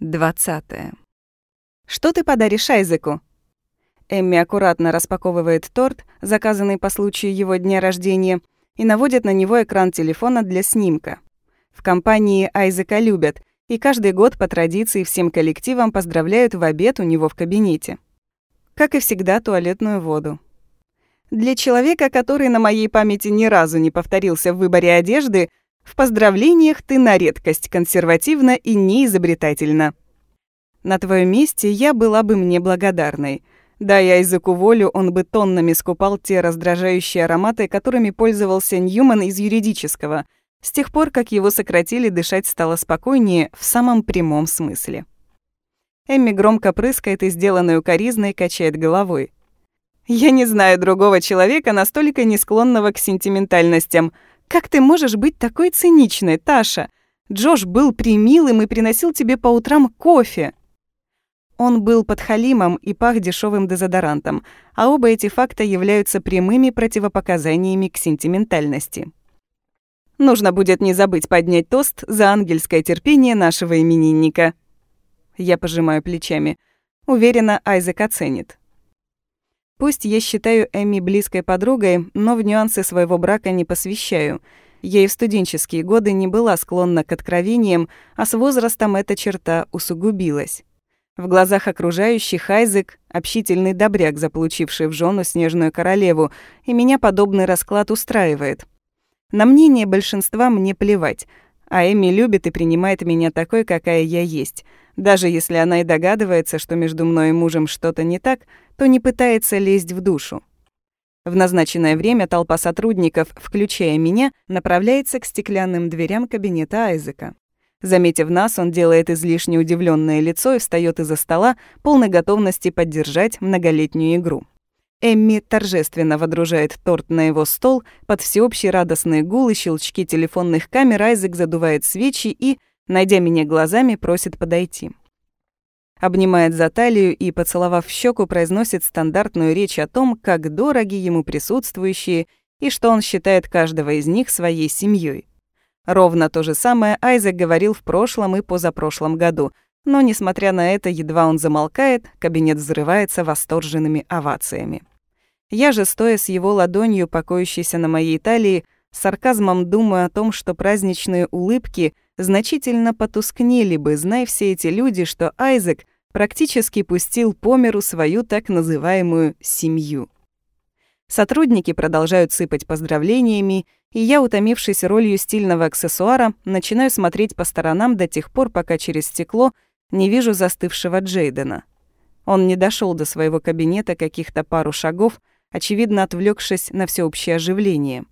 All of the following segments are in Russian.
20. «Что ты подаришь Айзеку?» Эмми аккуратно распаковывает торт, заказанный по случаю его дня рождения, и наводит на него экран телефона для снимка. В компании Айзека любят, и каждый год по традиции всем коллективам поздравляют в обед у него в кабинете. Как и всегда, туалетную воду. Для человека, который на моей памяти ни разу не повторился в выборе одежды, в поздравлениях ты на редкость консервативна и неизобретательна. На твоем месте я была бы мне благодарной. Да, я языку волю, он бы тоннами скупал те раздражающие ароматы, которыми пользовался Ньюман из юридического. С тех пор, как его сократили, дышать стало спокойнее в самом прямом смысле. Эмми громко прыскает и сделанной укоризной качает головой. «Я не знаю другого человека, настолько не склонного к сентиментальностям», как ты можешь быть такой циничной, Таша? Джош был примилым и приносил тебе по утрам кофе. Он был подхалимом и пах дешевым дезодорантом, а оба эти факта являются прямыми противопоказаниями к сентиментальности. Нужно будет не забыть поднять тост за ангельское терпение нашего именинника. Я пожимаю плечами. Уверена, Айзек оценит. Пусть я считаю Эми близкой подругой, но в нюансы своего брака не посвящаю. Я и в студенческие годы не была склонна к откровениям, а с возрастом эта черта усугубилась. В глазах окружающих Айзек — общительный добряк, заполучивший в жену снежную королеву, и меня подобный расклад устраивает. На мнение большинства мне плевать, а Эми любит и принимает меня такой, какая я есть — даже если она и догадывается, что между мной и мужем что-то не так, то не пытается лезть в душу. В назначенное время толпа сотрудников, включая меня, направляется к стеклянным дверям кабинета Айзека. Заметив нас, он делает излишне удивленное лицо и встает из-за стола, полной готовности поддержать многолетнюю игру. Эмми торжественно водружает торт на его стол, под всеобщий радостный гул и щелчки телефонных камер Айзек задувает свечи и, найдя меня глазами, просит подойти. Обнимает за талию и, поцеловав щеку, произносит стандартную речь о том, как дороги ему присутствующие и что он считает каждого из них своей семьей. Ровно то же самое Айзек говорил в прошлом и позапрошлом году, но, несмотря на это, едва он замолкает, кабинет взрывается восторженными овациями. Я же, стоя с его ладонью, покоящейся на моей талии, сарказмом думаю о том, что праздничные улыбки — значительно потускнели бы, зная все эти люди, что Айзек практически пустил по миру свою так называемую «семью». Сотрудники продолжают сыпать поздравлениями, и я, утомившись ролью стильного аксессуара, начинаю смотреть по сторонам до тех пор, пока через стекло не вижу застывшего Джейдена. Он не дошел до своего кабинета каких-то пару шагов, очевидно отвлекшись на всеобщее оживление.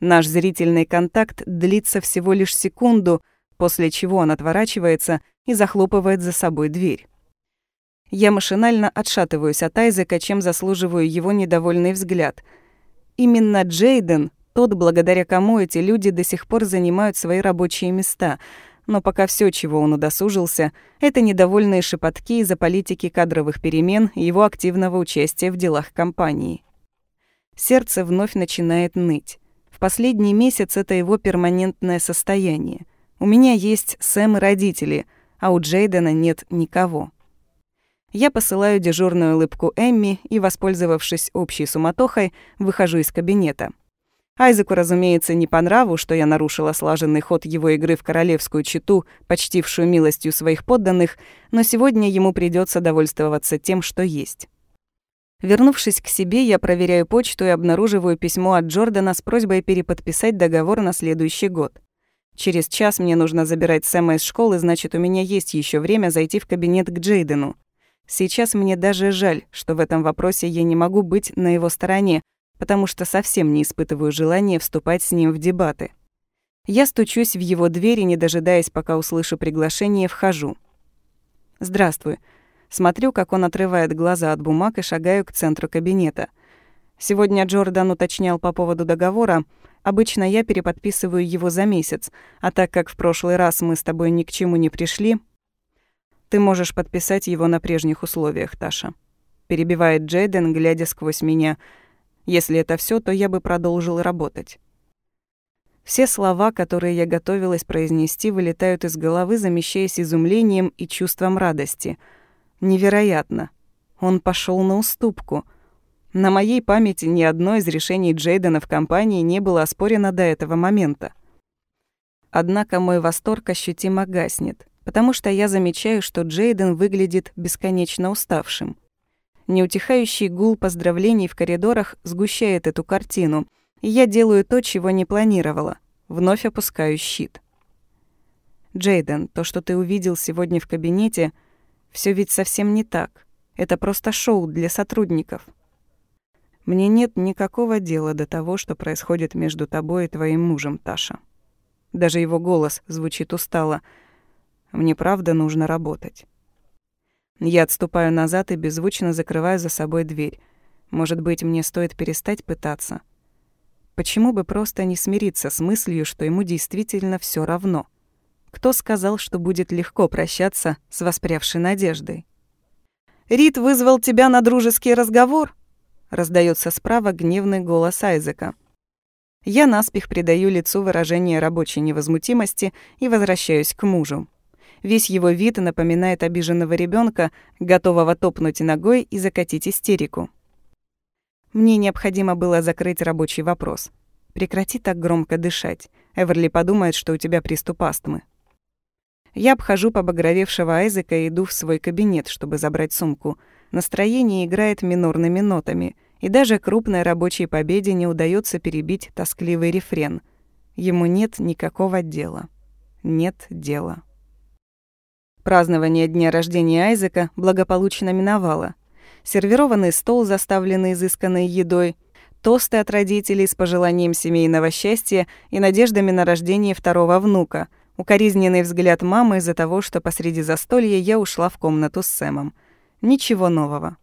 Наш зрительный контакт длится всего лишь секунду — после чего он отворачивается и захлопывает за собой дверь. Я машинально отшатываюсь от Айзека, чем заслуживаю его недовольный взгляд. Именно Джейден, тот, благодаря кому эти люди до сих пор занимают свои рабочие места, но пока все, чего он удосужился, это недовольные шепотки из-за политики кадровых перемен и его активного участия в делах компании. Сердце вновь начинает ныть. В последний месяц это его перманентное состояние — у меня есть Сэм и родители, а у Джейдена нет никого. Я посылаю дежурную улыбку Эмми и, воспользовавшись общей суматохой, выхожу из кабинета. Айзеку, разумеется, не по нраву, что я нарушила слаженный ход его игры в королевскую читу, почтившую милостью своих подданных, но сегодня ему придется довольствоваться тем, что есть. Вернувшись к себе, я проверяю почту и обнаруживаю письмо от Джордана с просьбой переподписать договор на следующий год. Через час мне нужно забирать Сэма из школы, значит, у меня есть еще время зайти в кабинет к Джейдену. Сейчас мне даже жаль, что в этом вопросе я не могу быть на его стороне, потому что совсем не испытываю желания вступать с ним в дебаты. Я стучусь в его дверь и, не дожидаясь, пока услышу приглашение, вхожу. «Здравствуй». Смотрю, как он отрывает глаза от бумаг и шагаю к центру кабинета. Сегодня Джордан уточнял по поводу договора, Обычно я переподписываю его за месяц, а так как в прошлый раз мы с тобой ни к чему не пришли, ты можешь подписать его на прежних условиях, Таша. Перебивает Джейден, глядя сквозь меня. Если это все, то я бы продолжил работать. Все слова, которые я готовилась произнести, вылетают из головы, замещаясь изумлением и чувством радости. Невероятно. Он пошел на уступку. На моей памяти ни одно из решений Джейдена в компании не было оспорено до этого момента. Однако мой восторг ощутимо гаснет, потому что я замечаю, что Джейден выглядит бесконечно уставшим. Неутихающий гул поздравлений в коридорах сгущает эту картину, и я делаю то, чего не планировала. Вновь опускаю щит. Джейден, то, что ты увидел сегодня в кабинете, все ведь совсем не так. Это просто шоу для сотрудников. Мне нет никакого дела до того, что происходит между тобой и твоим мужем, Таша. Даже его голос звучит устало. Мне правда нужно работать. Я отступаю назад и беззвучно закрываю за собой дверь. Может быть, мне стоит перестать пытаться? Почему бы просто не смириться с мыслью, что ему действительно все равно? Кто сказал, что будет легко прощаться с воспрявшей надеждой? «Рид вызвал тебя на дружеский разговор?» Раздается справа гневный голос Айзека. Я наспех придаю лицу выражение рабочей невозмутимости и возвращаюсь к мужу. Весь его вид напоминает обиженного ребенка, готового топнуть ногой и закатить истерику. Мне необходимо было закрыть рабочий вопрос. Прекрати так громко дышать. Эверли подумает, что у тебя приступ астмы. Я обхожу побагровевшего Айзека и иду в свой кабинет, чтобы забрать сумку. Настроение играет минорными нотами, и даже крупной рабочей победе не удается перебить тоскливый рефрен. Ему нет никакого дела. Нет дела. Празднование дня рождения Айзека благополучно миновало. Сервированный стол, заставленный изысканной едой, тосты от родителей с пожеланием семейного счастья и надеждами на рождение второго внука, укоризненный взгляд мамы из-за того, что посреди застолья я ушла в комнату с Сэмом. Ничего нового.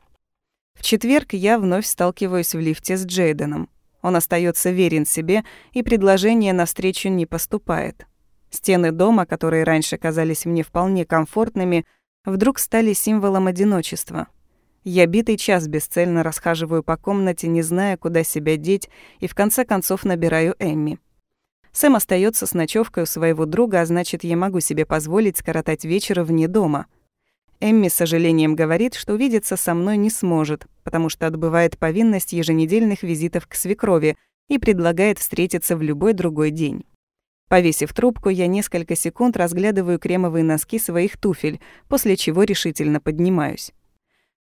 В четверг я вновь сталкиваюсь в лифте с Джейденом. Он остается верен себе, и предложение навстречу не поступает. Стены дома, которые раньше казались мне вполне комфортными, вдруг стали символом одиночества. Я битый час бесцельно расхаживаю по комнате, не зная, куда себя деть, и в конце концов набираю Эмми. Сэм остается с ночевкой у своего друга, а значит, я могу себе позволить скоротать вечер вне дома. Эмми с сожалением говорит, что увидеться со мной не сможет, потому что отбывает повинность еженедельных визитов к свекрови и предлагает встретиться в любой другой день. Повесив трубку, я несколько секунд разглядываю кремовые носки своих туфель, после чего решительно поднимаюсь.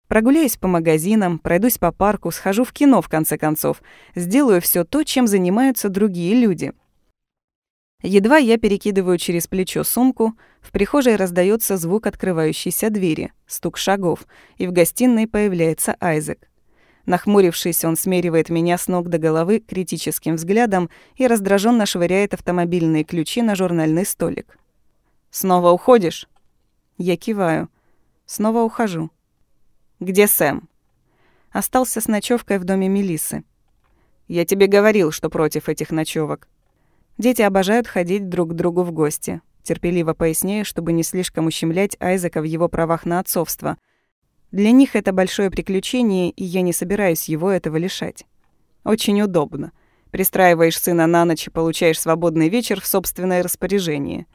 Прогуляюсь по магазинам, пройдусь по парку, схожу в кино в конце концов, сделаю все то, чем занимаются другие люди. Едва я перекидываю через плечо сумку, в прихожей раздается звук открывающейся двери, стук шагов, и в гостиной появляется Айзек. Нахмурившись, он смеривает меня с ног до головы критическим взглядом и раздраженно швыряет автомобильные ключи на журнальный столик. «Снова уходишь?» Я киваю. Снова ухожу. «Где Сэм?» Остался с ночевкой в доме Мелисы. «Я тебе говорил, что против этих ночевок. Дети обожают ходить друг к другу в гости. Терпеливо поясняю, чтобы не слишком ущемлять Айзека в его правах на отцовство — для них это большое приключение, и я не собираюсь его этого лишать. Очень удобно. Пристраиваешь сына на ночь и получаешь свободный вечер в собственное распоряжение.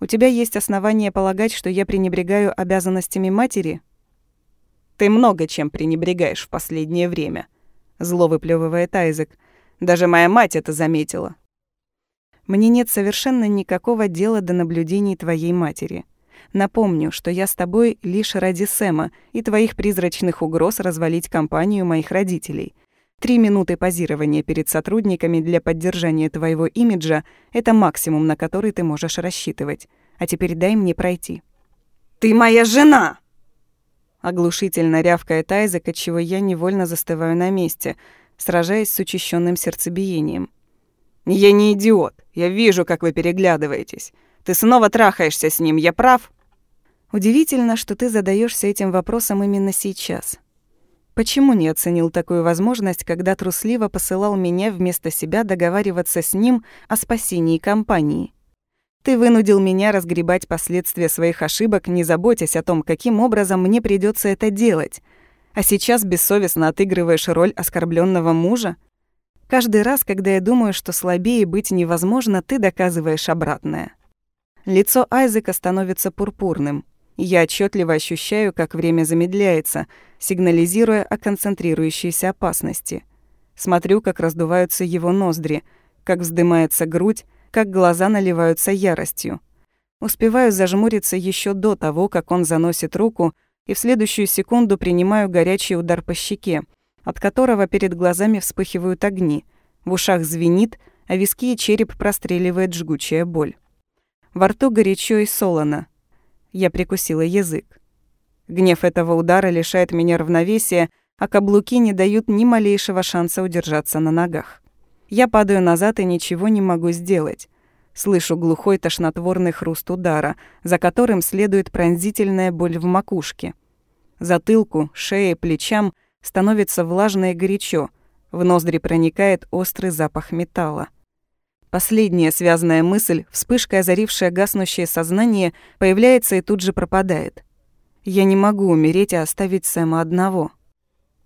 У тебя есть основания полагать, что я пренебрегаю обязанностями матери? Ты много чем пренебрегаешь в последнее время, зло выплевывает Айзек. Даже моя мать это заметила. Мне нет совершенно никакого дела до наблюдений твоей матери. Напомню, что я с тобой лишь ради Сэма и твоих призрачных угроз развалить компанию моих родителей. Три минуты позирования перед сотрудниками для поддержания твоего имиджа — это максимум, на который ты можешь рассчитывать. А теперь дай мне пройти». «Ты моя жена!» Оглушительно рявкает Айзек, отчего я невольно застываю на месте, сражаясь с учащенным сердцебиением. «Я не идиот. Я вижу, как вы переглядываетесь. Ты снова трахаешься с ним, я прав?» Удивительно, что ты задаешься этим вопросом именно сейчас. Почему не оценил такую возможность, когда трусливо посылал меня вместо себя договариваться с ним о спасении компании? Ты вынудил меня разгребать последствия своих ошибок, не заботясь о том, каким образом мне придется это делать. А сейчас бессовестно отыгрываешь роль оскорбленного мужа? Каждый раз, когда я думаю, что слабее быть невозможно, ты доказываешь обратное. Лицо Айзека становится пурпурным. Я отчетливо ощущаю, как время замедляется, сигнализируя о концентрирующейся опасности. Смотрю, как раздуваются его ноздри, как вздымается грудь, как глаза наливаются яростью. Успеваю зажмуриться еще до того, как он заносит руку, и в следующую секунду принимаю горячий удар по щеке, от которого перед глазами вспыхивают огни, в ушах звенит, а виски и череп простреливает жгучая боль. Во рту горячо и солоно. Я прикусила язык. Гнев этого удара лишает меня равновесия, а каблуки не дают ни малейшего шанса удержаться на ногах. Я падаю назад и ничего не могу сделать. Слышу глухой тошнотворный хруст удара, за которым следует пронзительная боль в макушке. Затылку, шее, плечам становится влажно и горячо. В ноздри проникает острый запах металла. Последняя связанная мысль, вспышка, озарившая гаснущее сознание, появляется и тут же пропадает. Я не могу умереть и оставить Сэма одного.